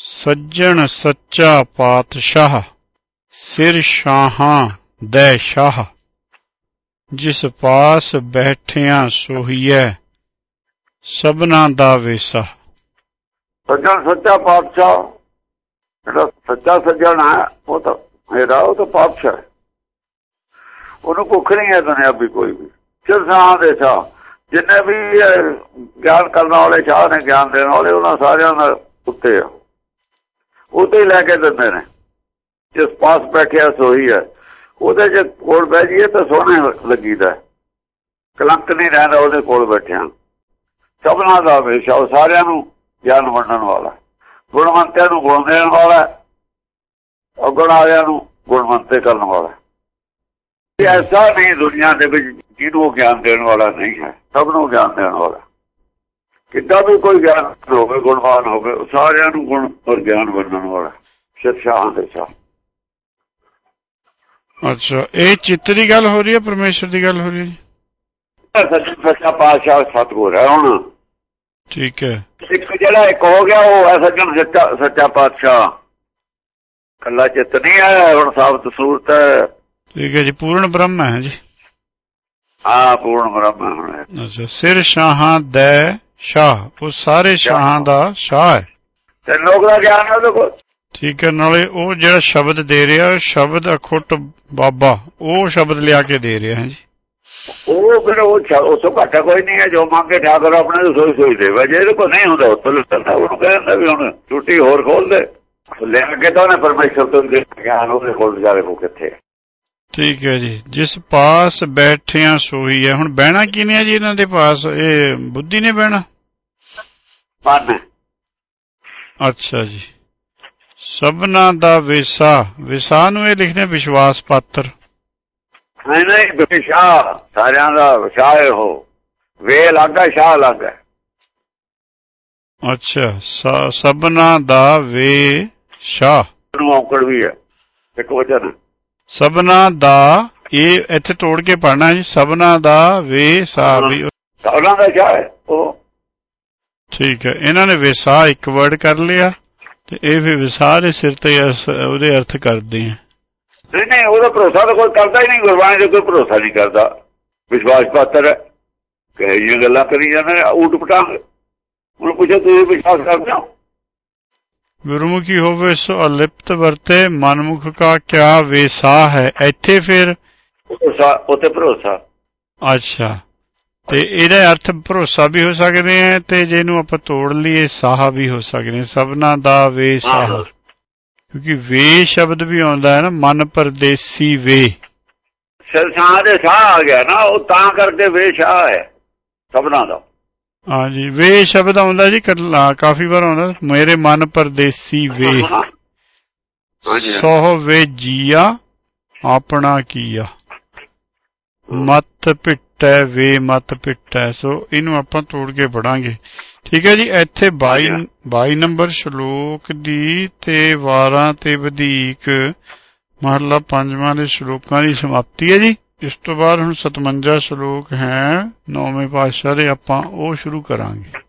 ਸੱਜਣ ਸੱਚਾ ਪਾਤਸ਼ਾਹ, ਸਿਰ ਸ਼ਾਹਾਂ ਦੈ ਸ਼ਾਹ। ਜਿਸ ਪਾਸ ਬੈਠਿਆਂ ਸੋਹੀਐ, ਸਭਨਾ ਦਾ ਵੇਸਾ। ਸੱਜਣ ਸੱਚਾ ਪਾਤਸ਼ਾਹ, ਜਿਹੜਾ ਸੱਚਾ ਸੱਜਣ ਹੈ, ਉਹ ਤਾਂ ਮੇਰਾ, ਉਹ ਤਾਂ ਪਾਤਸ਼ਾਹ ਹੈ। ਉਹਨੂੰ ਭੁੱਖ ਨਹੀਂ ਹੈ ਦੁਨੀਆ ਵੀ ਕੋਈ ਵੀ। ਸਿਰ ਸਾਹ ਦੇ ਸ਼ਾਹ। ਜਿੰਨੇ ਵੀ ਗਿਆਨ ਕਰਨ ਵਾਲੇ ਸ਼ਾਹ ਨੇ, ਗਿਆਨ ਦੇਣ ਵਾਲੇ, ਉਹਨਾਂ ਸਾਰਿਆਂ ਦਾ ਉੱਤੇ ਆ। ਉਹ ਉਹਦੇ ਲੈ ਕੇ ਦਿੰਦੇ ਨੇ। ਜਿਸ ਪਾਸ ਬੈਠਿਆ ਸੋਹੀ ਹੈ। ਉਹਦੇ ਜੇ ਕੋਲ ਬਹਿ ਜਾਈਏ ਤਾਂ ਸੋਹਣੇ ਲੱਗੀਦਾ। ਕਲੰਕ ਨਹੀਂ ਰਹਿੰਦਾ ਉਹਦੇ ਕੋਲ ਬੈਠਿਆ ਸਭਨਾ ਦਾ ਵੇਸ਼ਾ ਉਹ ਸਾਰਿਆਂ ਨੂੰ ਗਿਆਨ ਵੰਡਣ ਵਾਲਾ। ਗੁਣਵੰਤਿਆਂ ਨੂੰ ਗੁਣ ਦੇਣ ਵਾਲਾ ਅਗੁਣ ਵਾਲਿਆਂ ਨੂੰ ਗੁਣਵੰਤੇ ਕਰਨ ਵਾਲਾ ਇਹ ਐਸਾ ਨਹੀਂ ਦੁਨੀਆ ਦੇ ਵਿੱਚ ਜਿਹਨੂੰ ਉਹ ਗਿਆਨ ਦੇਣ ਵਾਲਾ ਨਹੀਂ ਹੈ। ਸਭ ਨੂੰ ਗਿਆਨ ਦੇਣ ਵਾਲਾ ਕਿੱਦਾਂ ਵੀ ਕੋਈ ਗਿਆਨ ਹੋਵੇ ਗੁਣਵਾਨ ਹੋਵੇ ਸਾਰਿਆਂ ਨੂੰ ਗੁਣ ਔਰ ਗਿਆਨ ਵੰਡਣ ਵਾਲਾ ਸਿਰਸ਼ਾਹਾਂ ਦੇ ਸ਼ਾਹ। ਅੱਛਾ ਇਹ ਚਿੱਤ ਦੀ ਗੱਲ ਹੋ ਰਹੀ ਹੈ ਪਰਮੇਸ਼ਰ ਦੀ ਗੱਲ ਹੋ ਰਹੀ ਹੈ? ਸੱਚਾ ਸੱਚਾ ਪਾਤਸ਼ਾਹ ਸਤਗੁਰ ਹੈ ਹੁਣ। ਠੀਕ ਹੈ। ਇੱਕ ਜਿਹੜਾ ਇੱਕ ਹੋ ਗਿਆ ਉਹ ਹੈ ਸੱਜਣ ਸੱਚਾ ਸੱਚਾ ਪਾਤਸ਼ਾਹ। ਕੱਲਾ ਚਿੱਤ ਨਹੀਂ ਹੈ ਹੁਣ ਸਾਬਤ ਸੂਰਤ ਹੈ। ਠੀਕ ਹੈ ਜੀ ਪੂਰਨ ਬ੍ਰਹਮ ਹੈ ਜੀ। ਆ ਪੂਰਨ ਬ੍ਰਹਮ ਹੁਣ ਅੱਛਾ ਸਿਰ ਸ਼ਾਹਾਂ ਦੈ ਸ਼ਾਹ ਉਹ ਸਾਰੇ ਸ਼ਾਹਾਂ। ਦਾ ਸ਼ਾਹ ਹੈ। ਤੇ ਲੋਕ ਦਾ ਗਿਆਨ ਹੈ ਉਹਦੇ ਕੋਲ? ਠੀਕ ਹੈ ਨਾਲੇ ਉਹ ਜਿਹੜਾ ਸ਼ਬਦ ਦੇ ਰਿਹਾ ਸ਼ਬਦ ਅਖੁੱਟ ਬਾਬਾ ਉਹ ਸ਼ਬਦ ਲਿਆ ਕੇ ਦੇ ਰਿਹਾ ਹੈ ਜੀ। ਉਹ ਫਿਰ ਉਹ ਉਸ ਤੋਂ ਘੱਟ ਕੋਈ ਨਹੀਂ ਹੈ ਜੋ ਮੰਗੇ ਠਾਕਰ ਆਪਣੇ ਤੋਂ ਸੋਈ ਸੋਈ ਦੇ ਜੇ ਇਹਦੇ ਕੋਲ ਨਹੀਂ ਹੁੰਦਾ ਉਹ ਤੋਂ ਉਹਨੂੰ ਕਹਿੰਦਾ ਵੀ ਹੁਣ ਟੁੱਟੀ ਹੋਰ ਖੋਲ ਦੇ। ਲੈ ਕੇ ਤਾਂ ਉਹਨੇ ਪਰਮੇਸ਼ਰ ਤੋਂ ਦੇ ਗਿਆਨ ਉਹਦੇ ਕੋਲ ਵਿਚਾਰੇ ਕੋ ਕਿੱਥੇ। ਠੀਕ ਹੈ ਜੀ। ਜਿਸ ਪਾਸ ਬੈਠਿਆਂ ਸੋਈ ਹੈ। ਹੁਣ ਬਹਿਣਾ ਕਿਨੇ ਹੈ ਜੀ ਇਹਨਾਂ ਦੇ ਪਾਸ? ਇਹ ਬੁੱਧੀ ਨੇ ਬਹਿਣਾ? ਹੈ। ਅੱਛਾ ਜੀ। ਸਭਨਾ ਦਾ ਵਿਸਾ। ਵਿਸਾ ਨੂੰ ਇਹ ਲਿਖਦੇ ਵਿਸ਼ਵਾਸ ਪਾਤਰ। ਨਹੀਂ ਨਹੀਂ ਵਿਸ਼ਾ। ਸਾਰਿਆਂ ਦਾ ਵਿਸ਼ਾਏ ਹੋ ਵੇ ਲੱਗਾ ਸ਼ਾਹ ਲੱਗਾ ਅੱਛਾ। ਸਭਨਾ ਦਾ ਵੇ ਸ਼ਾਹ ਨੂੰ ਔਕੜ ਵੀ ਹੈ। ਇੱਕ ਵਚਨ। ਸਭਨਾ ਦਾ ਇਹ ਇੱਥੇ ਤੋੜ ਕੇ ਪੜਨਾ ਜੀ ਸਭਨਾ ਦਾ ਵੇ ਸਾ ਵੀ ਉਹਨਾਂ ਦਾ ਸ਼ਾਹ ਹੈ? ਉਹ ਠੀਕ ਹੈ ਇਹਨਾਂ ਨੇ ਵਿਸਾ ਇੱਕ ਵਰਡ ਕਰ ਲਿਆ ਤੇ ਇਹ ਵੀ ਵਿਸਾ ਦੇ ਸਿਰ ਤੇ ਉਹਦੇ ਅਰਥ ਕਰਦੇ ਆ ਨਹੀਂ ਨਹੀਂ ਉਹਦਾ ਭਰੋਸਾ ਤਾਂ ਕੋਈ ਕਰਦਾ ਹੀ ਨਹੀਂ ਗੁਰਬਾਣੀ ਦੇ ਕੋਈ ਭਰੋਸਾ ਨਹੀਂ ਕਰਦਾ। ਵਿਸ਼ਵਾਸ ਪਾਤਰ ਕਹੇ ਜਿਹੀਆਂ ਗੱਲਾਂ ਕਰੀ ਜਾਂਦੇ ਊਟ ਪਟਾਂਗ। ਹੁਣ ਪੁੱਛੋ ਤੁਸੀਂ ਵਿਸ਼ਵਾਸ ਕਰਦੇ ਹੋ? ਗੁਰਮੁਖੀ ਹੋਵੇ ਸੋ ਅਲਿਪਤ ਵਰਤੇ ਮਨਮੁਖ ਕਾ ਕਿਆ ਵੇਸਾ ਹੈ। ਇੱਥੇ ਫਿਰ ਭਰੋਸਾ ਉੱਤੇ ਭਰੋਸਾ। ਅੱਛਾ। ਤੇ ਇਹਦਾ ਅਰਥ ਭਰੋਸਾ ਵੀ ਹੋ ਸਕਦੇ ਹੈ ਤੇ ਜੇ ਇਹਨੂੰ ਆਪਾਂ ਤੋੜ ਲਈਏ ਸਾਹ ਵੀ ਹੋ ਸਕਦੇ ਸਭਨਾ ਦਾ ਵੇ ਸਾਹ ਕਿਉਂਕਿ ਵੇ ਸ਼ਬਦ ਵੀ ਆਉਂਦਾ ਹੈ ਨਾ ਮਨ ਪਰਦੇਸੀ ਵੇ। ਸਿਰਸਾਂ ਦੇ ਸਾਹ ਆ ਗਿਆ ਨਾ ਉਹ ਤਾਂ ਕਰਕੇ ਵੇਸ਼ਾਹ ਹੈ ਸਭਨਾ ਦਾ। ਹਾਂਜੀ ਵੇ ਸ਼ਬਦ ਆਉਂਦਾ ਜੀ ਕਾਫੀ ਵਾਰ ਆਉਂਦਾ। ਮੇਰੇ ਮਨ ਪਰਦੇਸੀ ਵੇ। ਸੋਹ ਵੇ ਜੀਆ ਆਪਣਾ ਕੀਆ। ਮਤ ਪਿੱਟੈ ਵੇ ਮਤ ਪਿੱਟੈ। ਸੋ ਇਹਨੂੰ ਆਪਾਂ ਤੋੜ ਕੇ ਪੜਾਂਗੇ। ਠੀਕ ਹੈ ਜੀ ਇੱਥੇ 22 22 ਨੰਬਰ ਸ਼ਲੋਕ ਦੀ ਤੇ 12 ਤੇ ਵਧੇਕ ਮਹਲਾ ਪੰਜਵਾਂ ਦੇ ਸ਼ਲੋਕਾਂ ਦੀ ਸਮਾਪਤੀ ਹੈ ਜੀ। ਇਸ ਤੋਂ ਬਾਅਦ ਹੁਣ 57 ਸ਼ਲੋਕ ਹੈ ਨੌਵੇਂ ਪਾਤਸ਼ਾਹ ਦੇ ਆਪਾਂ ਉਹ ਸ਼ੁਰੂ ਕਰਾਂਗੇ।